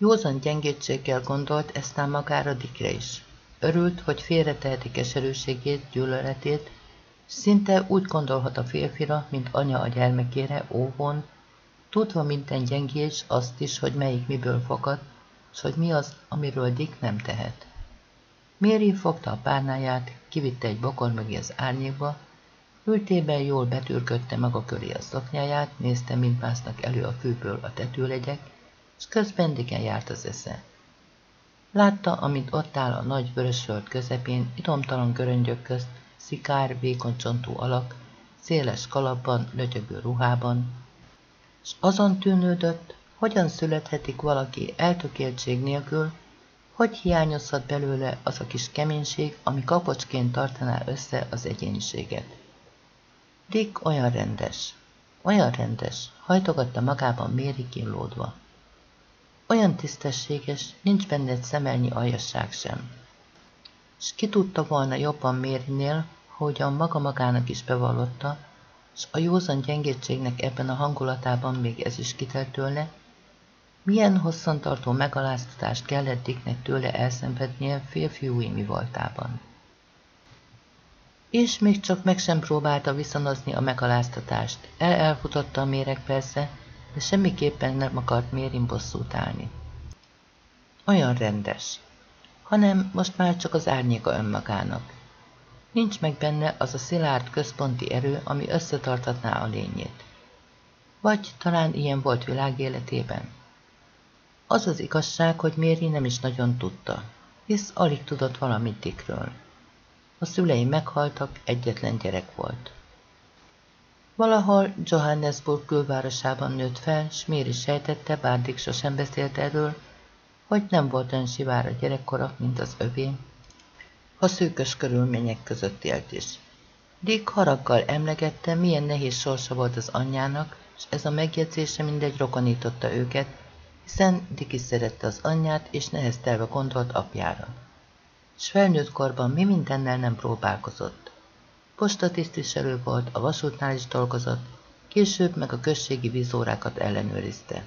Józan gyengétséggel gondolt eztán magára Dikre is. Örült, hogy félreteheti keserűségét, gyűlöletét, szinte úgy gondolhat a férfira, mint anya a gyermekére, óvon, tudva minden gyengés azt is, hogy melyik miből fakad, s hogy mi az, amiről Dick nem tehet. Méri fogta a párnáját, kivitte egy bokor mögé az árnyékba, ültében jól betürködte maga köré a szoknyáját, nézte, mint másznak elő a fűből a tetőlegyek, és közben Dicken járt az esze. Látta, amint ott áll a nagy vörös föld közepén, idomtalan göröngyök közt, szikár, vékony csontú alak, széles kalapban, lötyögő ruhában, és azon tűnődött, hogyan születhetik valaki eltökéltség nélkül, hogy hiányozhat belőle az a kis keménység, ami kapocsként tartaná össze az egyéniséget. Dick olyan rendes, olyan rendes, hajtogatta magában Méri kínlódva. Olyan tisztességes, nincs benne egy szemelnyi aljasság sem. S ki tudta volna jobban Mérinél, hogyan maga magának is bevallotta, s a józan gyengétségnek ebben a hangulatában még ez is kitelt milyen hosszantartó megaláztatást kellett Dicknek tőle elszenvednie férfiúi mi voltában. És még csak meg sem próbálta viszonozni a megaláztatást. El-elfutotta a méreg persze, de semmiképpen nem akart Mérin bosszút állni. Olyan rendes, hanem most már csak az árnyéka önmagának. Nincs meg benne az a szilárd központi erő, ami összetartatná a lényét. Vagy talán ilyen volt világ életében. Az az igazság, hogy Méri nem is nagyon tudta, hisz alig tudott valamit Dickről. A szülei meghaltak, egyetlen gyerek volt. Valahol Johannesburg külvárosában nőtt fel, s Méri sejtette, bár Dick sosem beszélt erről, hogy nem volt olyan a gyerekkora, mint az övé, ha szűkös körülmények között élt is. Dick haraggal emlegette, milyen nehéz sorsa volt az anyjának, és ez a megjegyzése mindegy rokonította őket, hiszen Dick is szerette az anyját, és neheztelve gondolt apjára. S felnőtt korban mi mindennel nem próbálkozott. Postatisztviselő volt, a vasútnál is dolgozott, később meg a községi vízórákat ellenőrizte.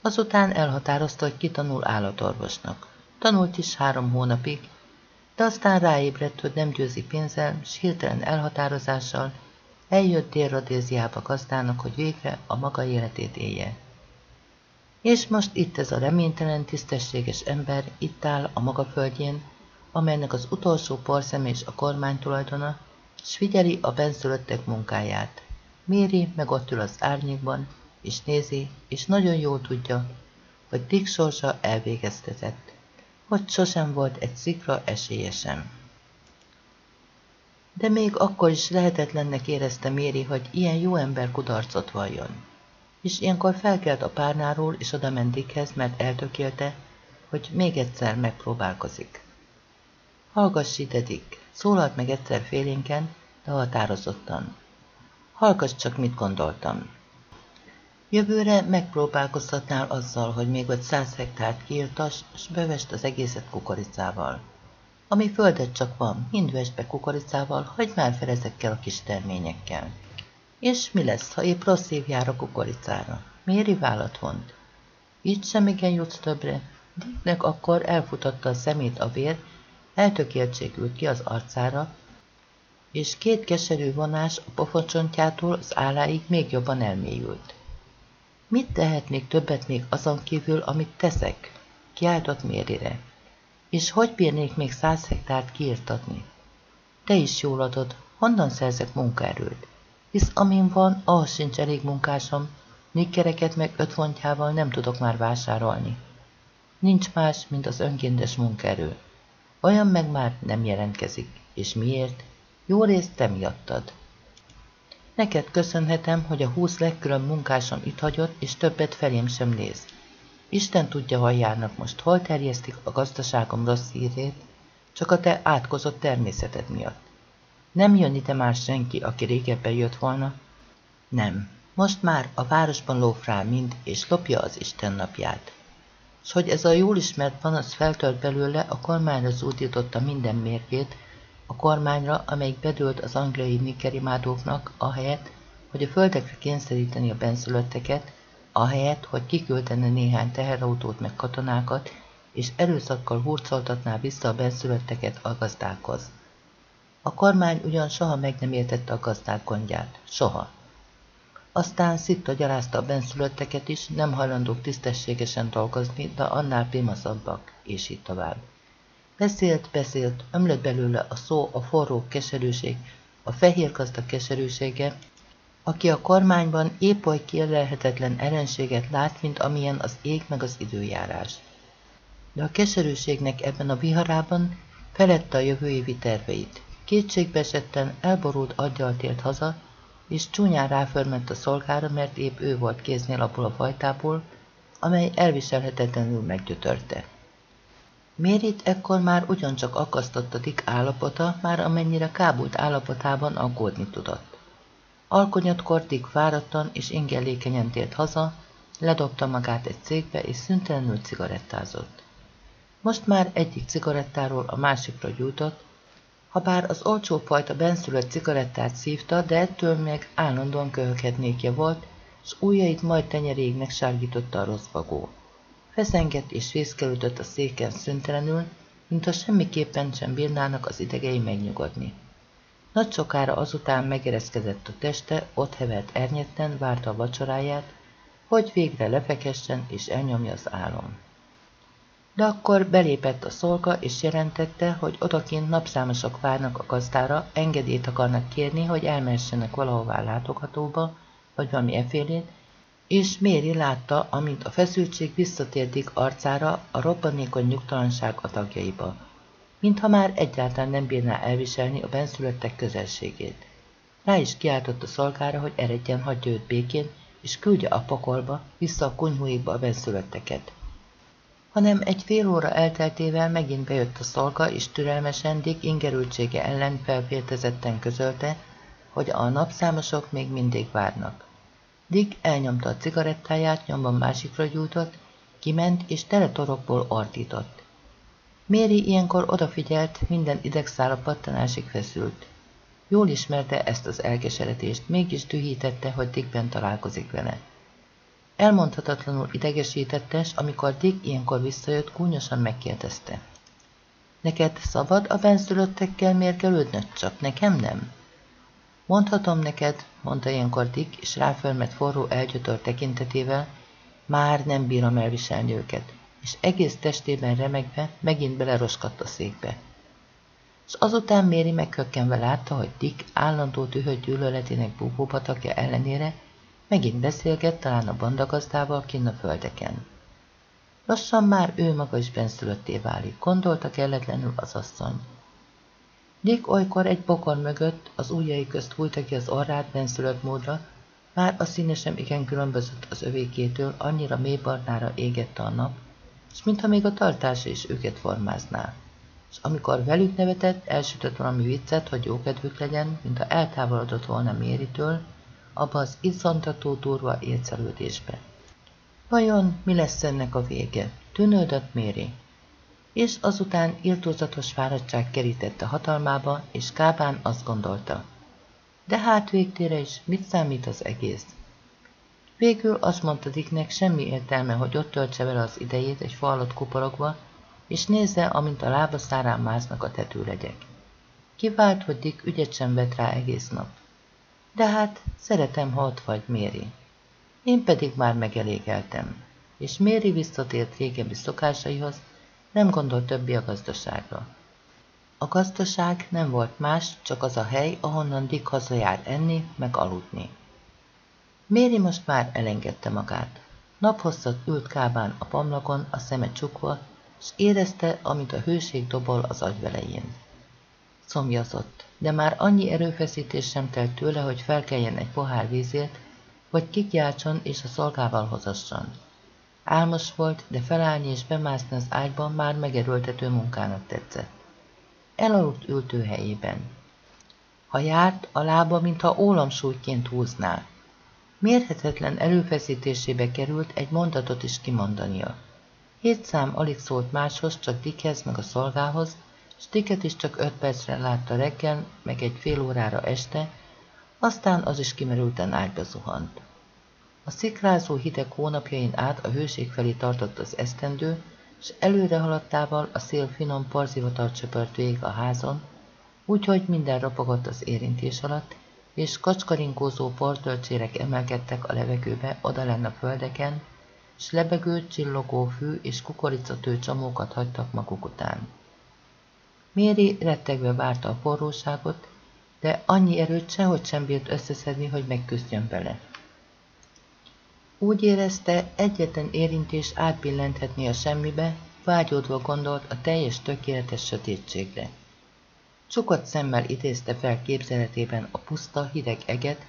Azután elhatározta, hogy kitanul állatorvosnak. Tanult is három hónapig, de aztán ráébredt, hogy nem győzi pénzzel, s hirtelen elhatározással eljött Dél-Rodéziába gazdának, hogy végre a maga életét élje. És most itt ez a reménytelen, tisztességes ember itt áll a maga földjén, amelynek az utolsó porszem és a kormány tulajdona, s figyeli a benszülöttek munkáját. Méri meg ott ül az árnyékban, és nézi, és nagyon jól tudja, hogy Dick sorsa elvégeztetett, hogy sosem volt egy szikra esélye sem. De még akkor is lehetetlennek érezte Méri, hogy ilyen jó ember kudarcot valljon. És ilyenkor felkelt a párnáról, és oda ment mert eltökélte, hogy még egyszer megpróbálkozik. Hallgass ide, Dick, szólalt meg egyszer félénken, de határozottan. Hallgass csak, mit gondoltam. Jövőre megpróbálkoztatnál azzal, hogy még vagy száz hektárt kiirtas, s bevest az egészet kukoricával. Ami földet csak van, mind vest be kukoricával, hagyd már fel ezekkel a kis terményekkel. És mi lesz, ha épp rossz év jár a kukoricára? Méri vállat vont. Így sem igen jutsz többre. Dicknek akkor elfutatta a szemét a vér, eltökéltség ült ki az arcára, és két keserű vonás a pofocsontjától az álláig még jobban elmélyült. Mit tehetnék többet még azon kívül, amit teszek? Kiáltott Mérire. És hogy bírnék még száz hektárt kiirtatni? Te is jól adod, honnan szerzek munkaerőt? Hisz amin van, ahhoz sincs elég munkásom, nikkereket meg öt fontjával nem tudok már vásárolni. Nincs más, mint az önkéntes munkaerő. Olyan meg már nem jelentkezik. És miért? Jó részt te miattad. Neked köszönhetem, hogy a húsz legkülön munkásom itt hagyott, és többet felém sem néz. Isten tudja, hol járnak most, hol terjesztik a gazdaságom rossz hírét, csak a te átkozott természeted miatt. Nem jön ide már senki, aki régebben jött volna? Nem. Most már a városban lóf rá mind, és lopja az Isten napját. S hogy ez a jól ismert panasz feltölt belőle, a kormányra zúdította minden mérgét, a kormányra, amelyik bedőlt az angliai nikkerimádóknak, ahelyett, hogy a földekre kényszeríteni a benszülötteket, ahelyett, hogy kiküldene néhány teherautót meg katonákat, és erőszakkal hurcoltatná vissza a benszülötteket a gazdákhoz. A kormány ugyan soha meg nem értette a gazdák gondját. Soha. Aztán szitta gyalázta a benszülötteket is, nem hajlandók tisztességesen dolgozni, de annál pimaszabbak, és így tovább. Beszélt, beszélt, ömlött belőle a szó, a forró keserűség, a fehér gazda keserűsége, aki a kormányban épp oly kielelhetetlen ellenséget lát, mint amilyen az ég meg az időjárás. De a keserűségnek ebben a viharában felette a jövő évi terveit. Kétségbeesetten elborult aggyal tért haza, és csúnyán ráförment a szolgára, mert épp ő volt kéznél abból a fajtából, amely elviselhetetlenül meggyötörte. Mérit ekkor már ugyancsak akasztotta Dick állapota, már amennyire kábult állapotában aggódni tudott. Alkonyatkor Dick fáradtan és ingellékenyen tért haza, ledobta magát egy cégbe és szüntelenül cigarettázott. Most már egyik cigarettáról a másikra gyújtott, ha bár az olcsó fajta benszülött cigarettát szívta, de ettől meg állandóan köhöghetnékje volt, s ujjait majd tenyeréig sárgította a rossz vagó. Feszengett és fészkelődött a széken szüntelenül, mintha semmiképpen sem bírnának az idegei megnyugodni. Nagy sokára azután megereszkedett a teste, ott hevert ernyetten, várta a vacsoráját, hogy végre lefekessen és elnyomja az álom. De akkor belépett a szolga, és jelentette, hogy odakint napszámosok várnak a gazdára, engedélyt akarnak kérni, hogy elmessenek valahová látogatóba, vagy valami efélét, és Méri látta, amint a feszültség visszatérdik arcára a robbanékony nyugtalanság a tagjaiba, mintha már egyáltalán nem bírná elviselni a benszülöttek közelségét. Rá is kiáltott a szolgára, hogy eredjen, hagyja őt békén, és küldje a pokolba, vissza a kunyhóikba a benszülötteket hanem egy fél óra elteltével megint bejött a szolga, és türelmesen Dick ingerültsége ellen felféltezetten közölte, hogy a napszámosok még mindig várnak. Dick elnyomta a cigarettáját, nyomban másikra gyújtott, kiment és tele torokból ordított. Méri ilyenkor odafigyelt, minden idegszála pattanásig feszült. Jól ismerte ezt az elkeseredést, mégis dühítette, hogy Dickben találkozik vele. Elmondhatatlanul idegesítettes, amikor Dick ilyenkor visszajött, gúnyosan megkérdezte. Neked szabad a benszülöttekkel mérgelődnöd, csak nekem nem? Mondhatom neked, mondta ilyenkor Dick, és ráfölmet forró elgyötör tekintetével, már nem bírom elviselni őket, és egész testében remegve megint beleroskadt a székbe. És azután Méri meghökkenve látta, hogy Dick állandó tühött gyűlöletének búbópatakja ellenére Megint beszélget talán a bandagazdával kinn a földeken. Lassan már ő maga is benszülötté válik, gondolta kelletlenül az asszony. Dick olykor egy bokor mögött az ujjai közt hújta ki az orrát benszülött módra, már a színe sem igen különbözött az övékétől, annyira mélybarnára égette a nap, és mintha még a tartása is őket formázná. És amikor velük nevetett, elsütött valami viccet, hogy jókedvük legyen, mintha eltávolodott volna Méritől, abba az izzantató durva ércelődésbe. Vajon mi lesz ennek a vége? Tűnődött Méri. És azután irtózatos fáradtság kerítette hatalmába, és Kábán azt gondolta. De hát végtére is mit számít az egész? Végül azt mondta Dicknek, semmi értelme, hogy ott töltse vele az idejét egy falat kuporogva, és nézze, amint a lába szárán másznak a tetőlegyek. Kivált, hogy Dick ügyet sem vett rá egész nap. De hát szeretem, ha ott vagy, Méri. Én pedig már megelégeltem, és Méri visszatért régebbi szokásaihoz, nem gondolt többi a gazdaságra. A gazdaság nem volt más, csak az a hely, ahonnan Dick hazajár enni, meg aludni. Méri most már elengedte magát. Naphosszat ült kábán a pamlakon, a szeme csukva, és érezte, amint a hőség dobol az agyvelején. Szomjazott, de már annyi erőfeszítés sem telt tőle, hogy felkeljen egy pohár vízért, vagy kikiáltson és a szolgával hozasson. Álmos volt, de felállni és bemászni az ágyban már megerőltető munkának tetszett. Elaludt ültő helyében. Ha járt, a lába, mintha ólamsúlyként húzná. Mérhetetlen előfeszítésébe került egy mondatot is kimondania. Hét szám alig szólt máshoz, csak Dickhez meg a szolgához, Sticket is csak öt percre látta reggel, meg egy fél órára este, aztán az is kimerülten ágyba zuhant. A szikrázó hideg hónapjain át a hőség felé tartott az esztendő, és előre haladtával a szél finom parzivatar csöpört végig a házon, úgyhogy minden rapogott az érintés alatt, és kacskarinkózó portölcsérek emelkedtek a levegőbe odalenne a földeken, s lebegő, csillogó fű és kukoricatő csomókat hagytak maguk után. Méri rettegve várta a forróságot, de annyi erőt sehogy sem bírt összeszedni, hogy megküzdjön vele. Úgy érezte, egyetlen érintés átbillenthetné a semmibe, vágyódva gondolt a teljes tökéletes sötétségre. Csukott szemmel idézte fel képzeletében a puszta, hideg eget,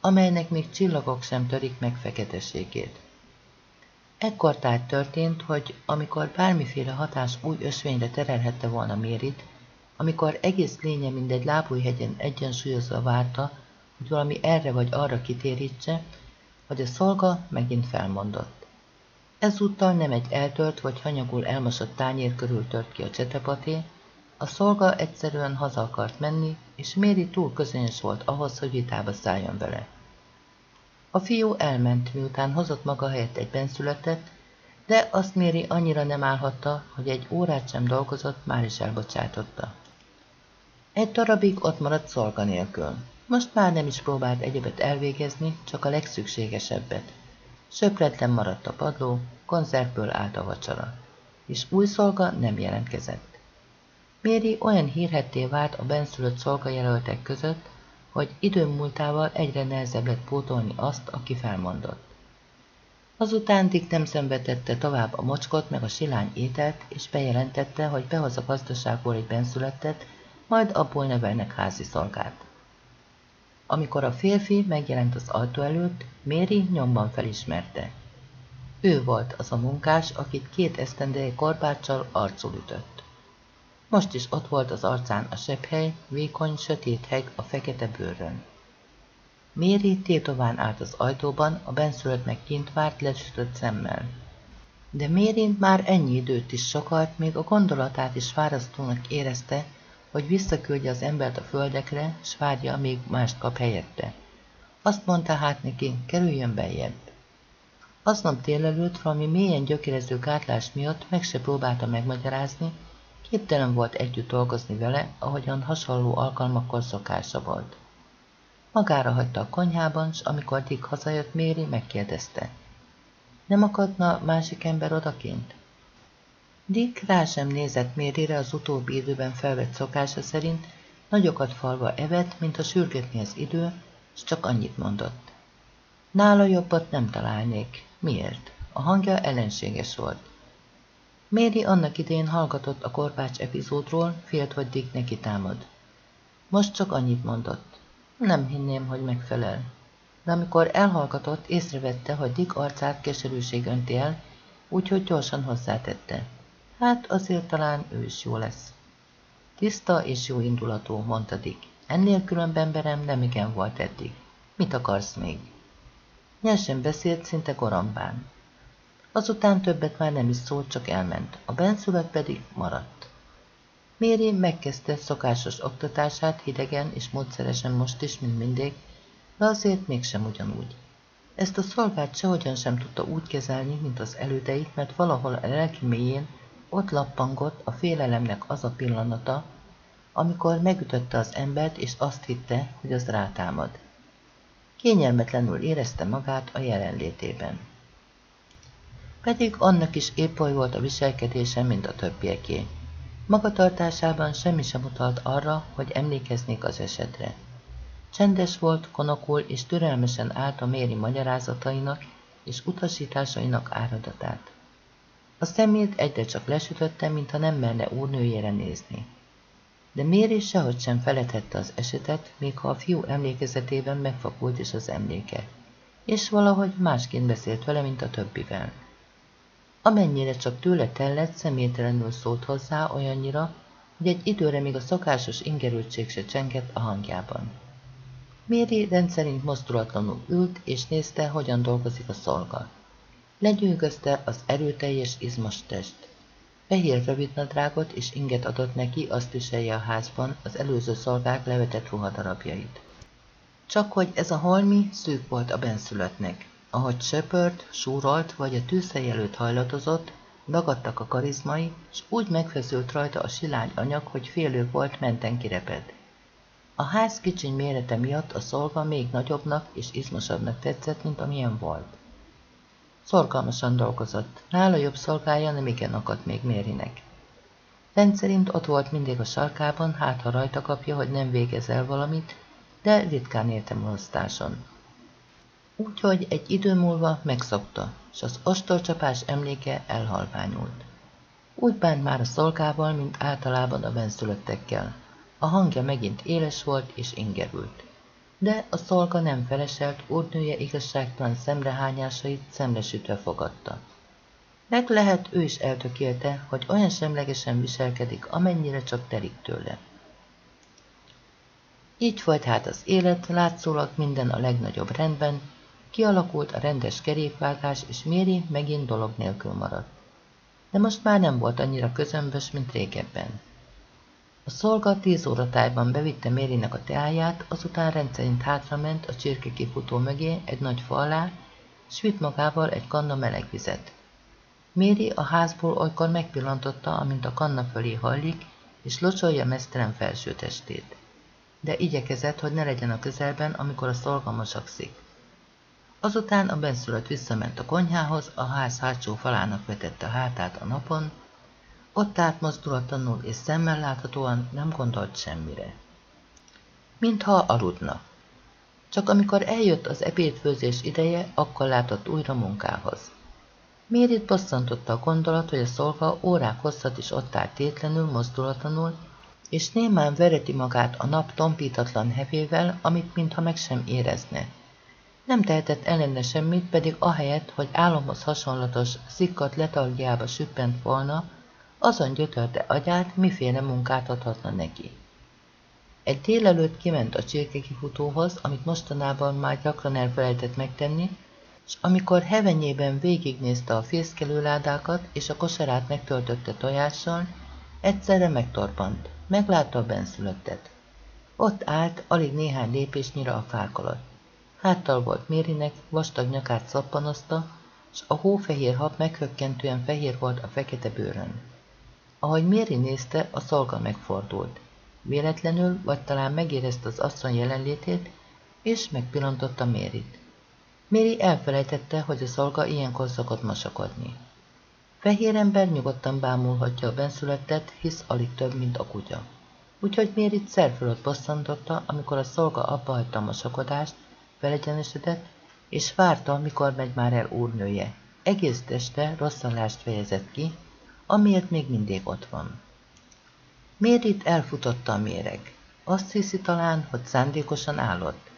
amelynek még csillagok sem törik meg feketeségét. Ekkor tehát történt, hogy amikor bármiféle hatás új ösvényre terelhette volna Mérit, amikor egész lénye mindegy lábújhegyen egyensúlyozva várta, hogy valami erre vagy arra kitérítse, hogy a szolga megint felmondott. Ezúttal nem egy eltört vagy hanyagul elmosott tányér körül tört ki a csetepaté, a szolga egyszerűen haza akart menni, és Méri túl közönyös volt ahhoz, hogy vitába szálljon vele. A fiú elment, miután hozott maga helyett egy benszületett, de azt Méri annyira nem állhatta, hogy egy órát sem dolgozott, már is elbocsátotta. Egy darabig ott maradt szolga nélkül. Most már nem is próbált egyebet elvégezni, csak a legszükségesebbet. Söpretlen maradt a padló, konzervből állt a vacsora, és új szolga nem jelentkezett. Méri olyan hírhetté vált a benszülött szolgajelöltek között, hogy idő múltával egyre nehezebb lett pótolni azt, aki felmondott. Azután Dick nem szenvedette tovább a mocskot meg a silány ételt, és bejelentette, hogy behoz a gazdaságból egy benszülettet, majd abból nevelnek házi szolgát. Amikor a férfi megjelent az ajtó előtt, Méri nyomban felismerte. Ő volt az a munkás, akit két esztendeje korbáccsal arcul ütött. Most is ott volt az arcán a sepphely, vékony, sötét heg a fekete bőrön. Méri tétován állt az ajtóban, a benszülött meg kint várt lesütött szemmel. De Méri már ennyi időt is sokalt, még a gondolatát is fárasztónak érezte, hogy visszaküldje az embert a földekre, s várja, még mást kap helyette. Azt mondta hát neki, kerüljön beljebb. Aznap délelőtt valami mélyen gyökerező gátlás miatt meg se próbálta megmagyarázni, képtelen volt együtt dolgozni vele, ahogyan hasonló alkalmakkor szokása volt. Magára hagyta a konyhában, s amikor Dick hazajött, Méri megkérdezte. Nem akadna másik ember odakint? Dick rá sem nézett Mérire az utóbbi időben felvett szokása szerint, nagyokat falva evett, mint a sürgetni az idő, és csak annyit mondott. Nála jobbat nem találnék. Miért? A hangja ellenséges volt. Méri annak idén hallgatott a korpács epizódról, félt, hogy Dick neki támad. Most csak annyit mondott. Nem hinném, hogy megfelel. De amikor elhallgatott, észrevette, hogy Dick arcát keserűség önti el, úgyhogy gyorsan hozzátette. Hát azért talán ő is jó lesz. Tiszta és jó indulatú, mondta Dick. Ennél különben berem nem igen volt eddig. Mit akarsz még? Nyersen beszélt, szinte korambán. Azután többet már nem is szólt, csak elment. A benszülött pedig maradt. Méri megkezdte szokásos oktatását hidegen és módszeresen most is, mint mindig, de azért mégsem ugyanúgy. Ezt a szolgát sehogyan sem tudta úgy kezelni, mint az elődeit, mert valahol a lelki mélyén ott lappangott a félelemnek az a pillanata, amikor megütötte az embert, és azt hitte, hogy az rátámad. Kényelmetlenül érezte magát a jelenlétében. Pedig annak is épp oly volt a viselkedése, mint a többieké. Magatartásában semmi sem utalt arra, hogy emlékeznék az esetre. Csendes volt, konokul és türelmesen állt a méri magyarázatainak és utasításainak áradatát. A szemét egyre csak lesütötte, mintha nem merne úrnőjére nézni. De Méri sehogy sem feledhette az esetet, még ha a fiú emlékezetében megfakult is az emléke, és valahogy másként beszélt vele, mint a többivel. Amennyire csak tőle tellett, személytelenül szólt hozzá olyannyira, hogy egy időre még a szokásos ingerültség se csengett a hangjában. Méri rendszerint mozdulatlanul ült, és nézte, hogyan dolgozik a szolga. Legyűgözte az erőteljes, izmos test. Fehér rövidnadrágot és inget adott neki, azt viselje a házban az előző szolgák levetett ruhadarabjait. Csak hogy ez a holmi szűk volt a benszülöttnek. Ahogy söpört, súrolt vagy a tűzhely előtt hajlatozott, dagadtak a karizmai, és úgy megfeszült rajta a silány anyag, hogy félő volt, menten kireped. A ház kicsiny mérete miatt a szolga még nagyobbnak és izmosabbnak tetszett, mint amilyen volt. Szorgalmasan dolgozott, nála jobb szolgája nem igen akadt még Mérinek. Rendszerint ott volt mindig a sarkában, hát ha rajta kapja, hogy nem végez el valamit, de ritkán érte molasztáson. Úgyhogy egy idő múlva megszokta, s az ostorcsapás emléke elhalványult. Úgy bánt már a szolgával, mint általában a benszülöttekkel. A hangja megint éles volt és ingerült. De a szolga nem feleselt, úrnője igazságtalan szemrehányásait szemresütve fogadta. Meg lehet, ő is eltökélte, hogy olyan semlegesen viselkedik, amennyire csak telik tőle. Így folyt hát az élet, látszólag minden a legnagyobb rendben, kialakult a rendes kerékvágás, és Méri megint dolog nélkül maradt. De most már nem volt annyira közömbös, mint régebben. A szolga tíz óra tájban bevitte Mérinek a teáját, azután rendszerint hátrament a csirke kifutó mögé egy nagy fa alá, s vitt magával egy kanna meleg vizet. Méri a házból olykor megpillantotta, amint a kanna fölé hajlik, és locsolja mesztelen felső testét. De igyekezett, hogy ne legyen a közelben, amikor a szolga mosakszik. Azután a benszülött visszament a konyhához, a ház hátsó falának vetette a hátát a napon, ott állt mozdulatlanul és szemmel láthatóan nem gondolt semmire. Mintha aludna. Csak amikor eljött az ebédfőzés ideje, akkor látott újra munkához. Mérit bosszantotta a gondolat, hogy a szolga órák hosszat is ott állt tétlenül, mozdulatlanul, és némán vereti magát a nap tompítatlan hevével, amit mintha meg sem érezne. Nem tehetett ellene semmit, pedig ahelyett, hogy álomhoz hasonlatos, szikkat letargiába süppent volna, azon gyötörte agyát, miféle munkát adhatna neki. Egy délelőtt kiment a csirkekifutóhoz, amit mostanában már gyakran elfelejtett megtenni, és amikor hevenyében végignézte a fészkelőládákat és a kosarát megtöltötte tojással, egyszerre megtorpant, meglátta a benszülöttet. Ott állt, alig néhány lépésnyire a fák alatt. Háttal volt Mérinek, vastag nyakát szappanozta, s a hófehér hab meghökkentően fehér volt a fekete bőrön. Ahogy Méri nézte, a szolga megfordult. Véletlenül, vagy talán megérezte az asszony jelenlétét, és megpillantotta Mérit. Méri elfelejtette, hogy a szolga ilyenkor szokott masakodni. Fehér ember nyugodtan bámulhatja a benszülettet, hisz alig több, mint a kutya. Úgyhogy Mérit szerfölött bosszantotta, amikor a szolga abba hagyta a masakodást, felegyenesedett, és várta, mikor megy már el úrnője. Egész teste rosszallást fejezett ki, amiért még mindig ott van. Mérit elfutotta a méreg. Azt hiszi talán, hogy szándékosan állott.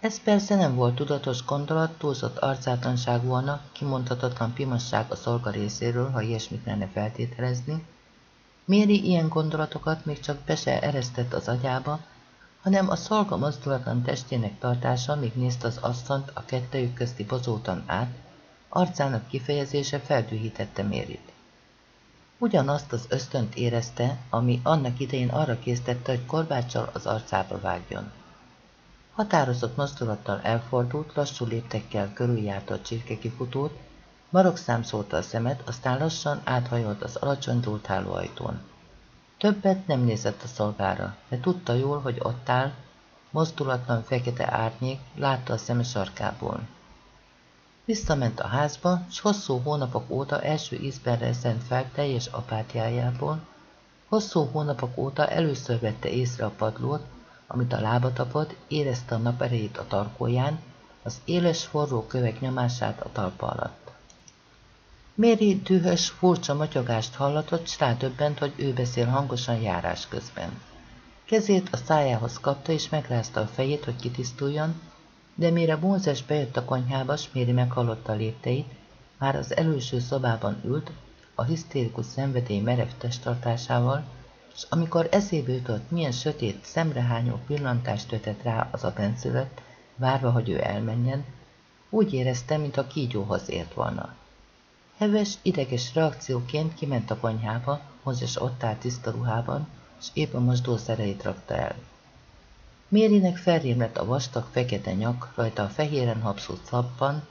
Ez persze nem volt tudatos gondolat, túlzott arcátlanság volna, kimondhatatlan pimasság a szolga részéről, ha ilyesmit lenne feltételezni. Méri ilyen gondolatokat még csak be se eresztett az agyába, hanem a szolga mozdulatlan testének tartása, míg nézte az asszonyt a kettejük közti bozóton át, arcának kifejezése feldühítette Mérit. Ugyanazt az ösztönt érezte, ami annak idején arra késztette, hogy korbáccsal az arcába vágjon. Határozott mozdulattal elfordult, lassú léptekkel körüljárta a csirkekifutót, marokszám szólta a szemet, aztán lassan áthajolt az alacsony dúltháló ajtón. Többet nem nézett a szolgára, de tudta jól, hogy ott áll, mozdulatlan fekete árnyék, látta a szeme sarkából. Visszament a házba, s hosszú hónapok óta első ízben rezent fel teljes apátiájából, hosszú hónapok óta először vette észre a padlót, amit a lába tapott, érezte a nap erejét a tarkóján, az éles forró kövek nyomását a talpa alatt. Méri dühös, furcsa matyogást hallatott, s rátöbbent, hogy ő beszél hangosan járás közben. Kezét a szájához kapta, és megrázta a fejét, hogy kitisztuljon, de mire Mózes bejött a konyhába, s Méri meghallotta a lépteit, már az előső szobában ült, a hisztérikus szenvedély merev testtartásával, és amikor eszébe jutott, milyen sötét, szemrehányó pillantást ötett rá az a benszülött, várva, hogy ő elmenjen, úgy érezte, mintha kígyóhoz ért volna. Heves, ideges reakcióként kiment a konyhába, Mózes ott állt tiszta ruhában, és épp a mosdószereit rakta el. Mérinek felrém lett a vastag fekete nyak, rajta a fehéren habszót szappan,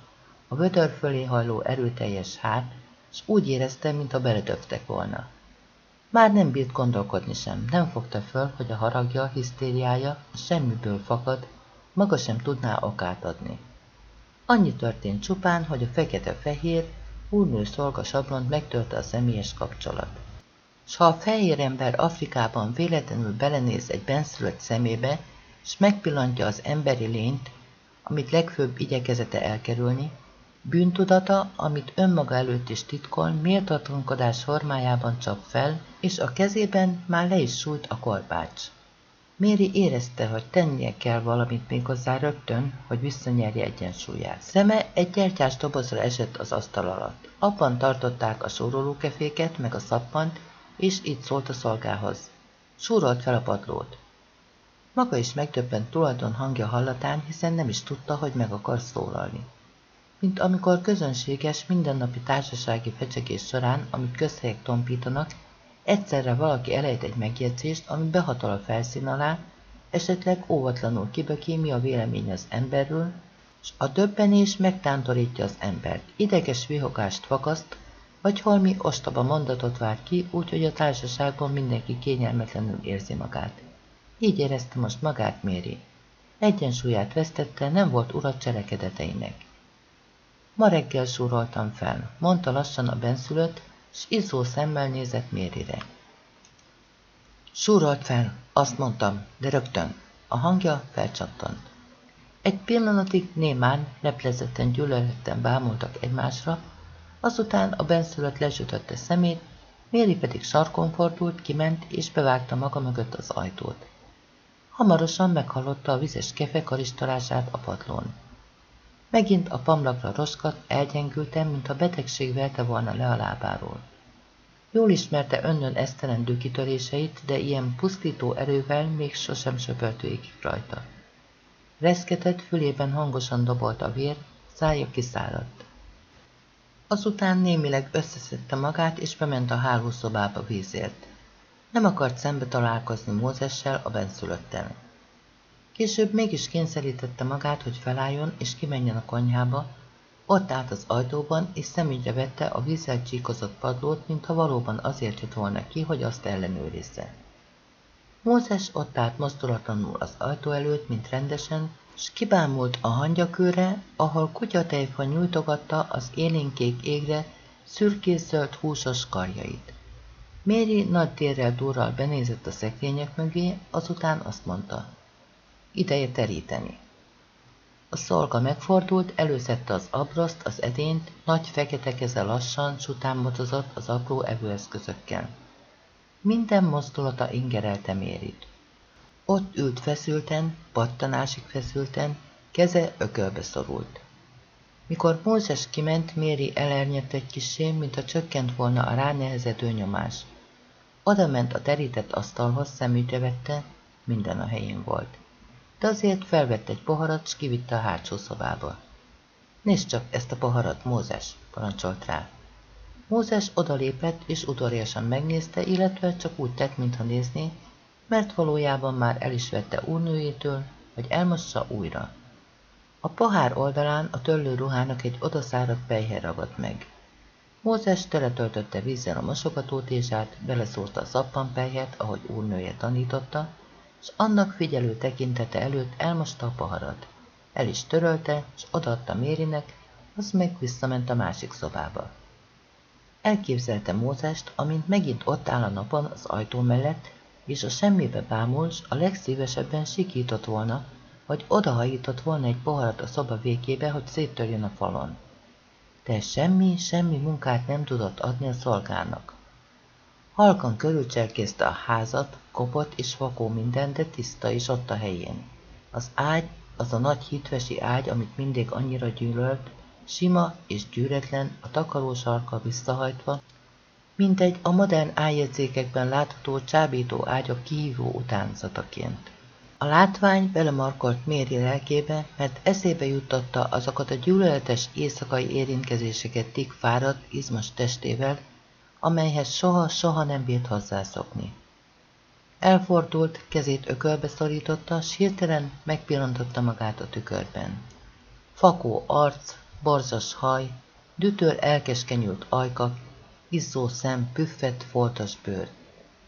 a vödör fölé hajló erőteljes hát, és úgy érezte, mintha beledöftek volna. Már nem bírt gondolkodni sem, nem fogta föl, hogy a haragja, hisztériája semmiből fakad, maga sem tudná okát adni. Annyi történt csupán, hogy a fekete-fehér, úrnő szolga sablont megtörte a személyes kapcsolat. S ha a fehér ember Afrikában véletlenül belenéz egy benszülött szemébe, s megpillantja az emberi lényt, amit legfőbb igyekezete elkerülni, bűntudata, amit önmaga előtt is titkol, méltatlankodás formájában csap fel, és a kezében már le is sújt a korbács. Méri érezte, hogy tennie kell valamit még hozzá rögtön, hogy visszanyerje egyensúlyát. Szeme egy gyertyás dobozra esett az asztal alatt. Abban tartották a sórolókeféket, meg a szappant, és így szólt a szolgához. Súrolt fel a padlót. Maga is megdöbbent tulajdon hangja hallatán, hiszen nem is tudta, hogy meg akar szólalni. Mint amikor közönséges, mindennapi társasági fecsegés során, amit közhelyek tompítanak, egyszerre valaki elejt egy megjegyzést, ami behatol a felszín alá, esetleg óvatlanul kiböki, mi a vélemény az emberről, s a döbbenés megtántorítja az embert, ideges vihogást fakaszt, vagy holmi ostoba mondatot vár ki, úgyhogy a társaságban mindenki kényelmetlenül érzi magát. Így érezte most magát Méri. Egyensúlyát vesztette, nem volt ura cselekedeteinek. Ma reggel súroltam fel, mondta lassan a benszülött, s izzó szemmel nézett Mérire. Súrolt fel, azt mondtam, de rögtön. A hangja felcsattant. Egy pillanatig némán, leplezetten gyűlöletten bámultak egymásra, azután a benszülött lesütötte szemét, Méri pedig sarkon fordult, kiment és bevágta maga mögött az ajtót. Hamarosan meghallotta a vizes kefe karistolását a padlón. Megint a pamlakra roskat, elgyengültem, mintha betegség velte volna le a lábáról. Jól ismerte önnön esztelendő kitöréseit, de ilyen pusztító erővel még sosem söpört végig rajta. Reszketett, fülében hangosan dobolt a vér, szája kiszáradt. Azután némileg összeszedte magát, és bement a hálószobába vízért. Nem akart szembe találkozni Mózessel, a benszülöttel. Később mégis kényszerítette magát, hogy felálljon és kimenjen a konyhába, ott állt az ajtóban, és szemügyre vette a vízzel csíkozott padlót, mintha valóban azért jött volna ki, hogy azt ellenőrizze. Mózes ott állt mozdulatlanul az ajtó előtt, mint rendesen, s kibámult a hangyakőre, ahol kutyatejfa nyújtogatta az élénkék égre szürkészöld húsos karjait. Méri nagy térrel durral benézett a szekrények mögé, azután azt mondta, ideje teríteni. A szolga megfordult, előszette az abraszt, az edényt, nagy fekete keze lassan, sután motozott az apró evőeszközökkel. Minden mozdulata ingerelte Mérit. Ott ült feszülten, pattanásig feszülten, keze ökölbe szorult. Mikor Mózes kiment, Méri elernyett egy kisé, mintha csökkent volna a ránehezedő nyomás. Oda ment a terített asztalhoz, szemügyre vette, minden a helyén volt de azért felvett egy poharat, s kivitte a hátsó szobába. Nézd csak ezt a poharat, Mózes, parancsolt rá. Mózes odalépett, és udvariasan megnézte, illetve csak úgy tett, mintha nézné, mert valójában már el is vette úrnőjétől, hogy elmossa újra. A pohár oldalán a töllő ruhának egy odaszáradt pejhe ragadt meg. Mózes teletöltötte vízzel a mosogatótézsát, beleszórta a szappanpelyhet, ahogy úrnője tanította, s annak figyelő tekintete előtt elmosta a paharat. El is törölte, s odaadta Mérinek, az meg visszament a másik szobába. Elképzelte Mózest, amint megint ott áll a napon az ajtó mellett, és a semmibe bámul, a legszívesebben sikított volna, vagy odahajított volna egy poharat a szoba végébe, hogy széttörjön a falon. De semmi, semmi munkát nem tudott adni a szolgának. Halkan körülcserkészte a házat, kopott és vakó minden, de tiszta is ott a helyén. Az ágy, az a nagy hitvesi ágy, amit mindig annyira gyűlölt, sima és gyűretlen, a takarós arka visszahajtva, mint egy a modern ájegyzékekben látható csábító ágyak kihívó utánzataként. A látvány belemarkolt Méri lelkébe, mert eszébe juttatta azokat a gyűlöletes éjszakai érintkezéseket Tik fáradt, izmos testével, amelyhez soha-soha nem bírt hozzászokni. Elfordult, kezét ökölbe szorította, s hirtelen megpillantotta magát a tükörben. Fakó arc, borzas haj, dütör elkeskenyült ajkak, izzó szem, püffett, foltos bőr.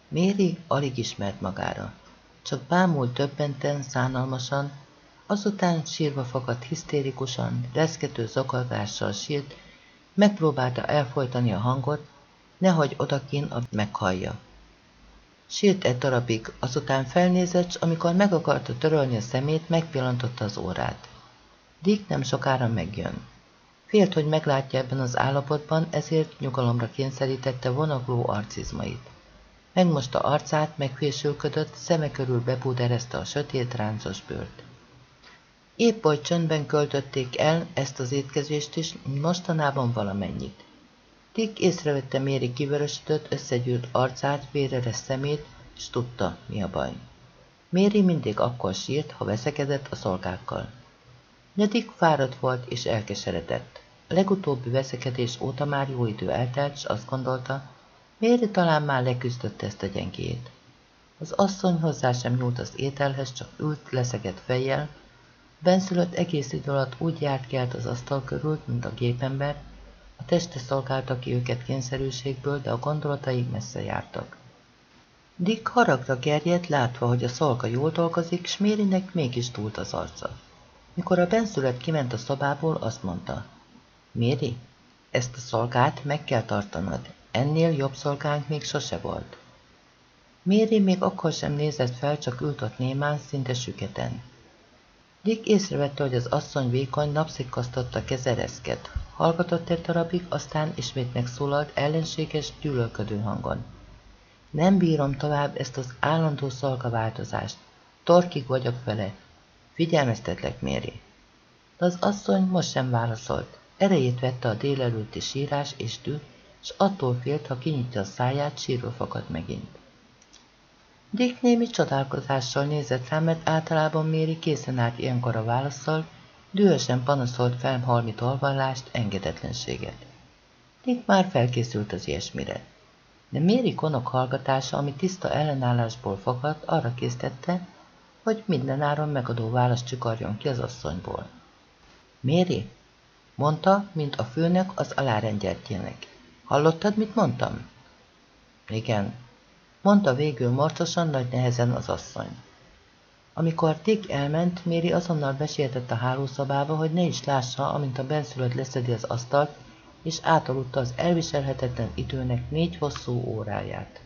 Méri alig ismert magára. Csak bámult többenten, szánalmasan, azután sírva fakadt hisztérikusan, reszkető zakargással sírt, megpróbálta elfolytani a hangot, nehogy odakin a meghallja. Sírt egy darabig, azután felnézett, amikor meg akarta törölni a szemét, megpillantotta az órát. Dick nem sokára megjön. Félt, hogy meglátja ebben az állapotban, ezért nyugalomra kényszerítette vonagló arcizmait. Megmosta arcát, megfésülködött, szeme körül bepúderezte a sötét ráncos bőrt. Épp oly csöndben költötték el ezt az étkezést is, mostanában valamennyit. Dick észrevette Méri kivörösödött, összegyűrt arcát, véreres szemét, és tudta, mi a baj. Méri mindig akkor sírt, ha veszekedett a szolgákkal. De Dick fáradt volt és elkeseredett. A legutóbbi veszekedés óta már jó idő eltelt, s azt gondolta, Méri talán már leküzdött ezt a gyengét. Az asszony hozzá sem nyúlt az ételhez, csak ült leszegett fejjel. Benszülött egész idő alatt úgy járt kelt az asztal körül, mint a gépember, a teste szolgálta ki őket kényszerűségből, de a gondolatai messze jártak. Dick haragra gerjedt, látva, hogy a szolga jól dolgozik, s Mérinek mégis túlt az arca. Mikor a benszület kiment a szobából, azt mondta, Méri, ezt a szolgát meg kell tartanod, ennél jobb szolgánk még sose volt. Méri még akkor sem nézett fel, csak ült ott némán, szinte süketen. Dick észrevette, hogy az asszony vékony, napszikkasztotta keze reszket. Hallgatott egy darabig, aztán ismét megszólalt ellenséges, gyűlölködő hangon. Nem bírom tovább ezt az állandó szolgaváltozást. Torkig vagyok vele. Figyelmeztetlek, Méri. De az asszony most sem válaszolt. Erejét vette a délelőtti sírás és tű, s attól félt, ha kinyitja a száját, sírva fakad megint. Dick némi csodálkozással nézett rá, mert általában Méri készen állt ilyenkor a válaszsal, dühösen panaszolt fel halmi tolvallást, engedetlenséget. Dick már felkészült az ilyesmire. De Méri konok hallgatása, ami tiszta ellenállásból fakadt, arra késztette, hogy mindenáron megadó választ csikarjon ki az asszonyból. Méri, mondta, mint a főnök az alárendjeltjének. Hallottad, mit mondtam? Igen, mondta végül marcosan nagy nehezen az asszony. Amikor Dick elment, Méri azonnal besietett a hálószobába, hogy ne is lássa, amint a benszülött leszedi az asztalt, és átaludta az elviselhetetlen időnek négy hosszú óráját.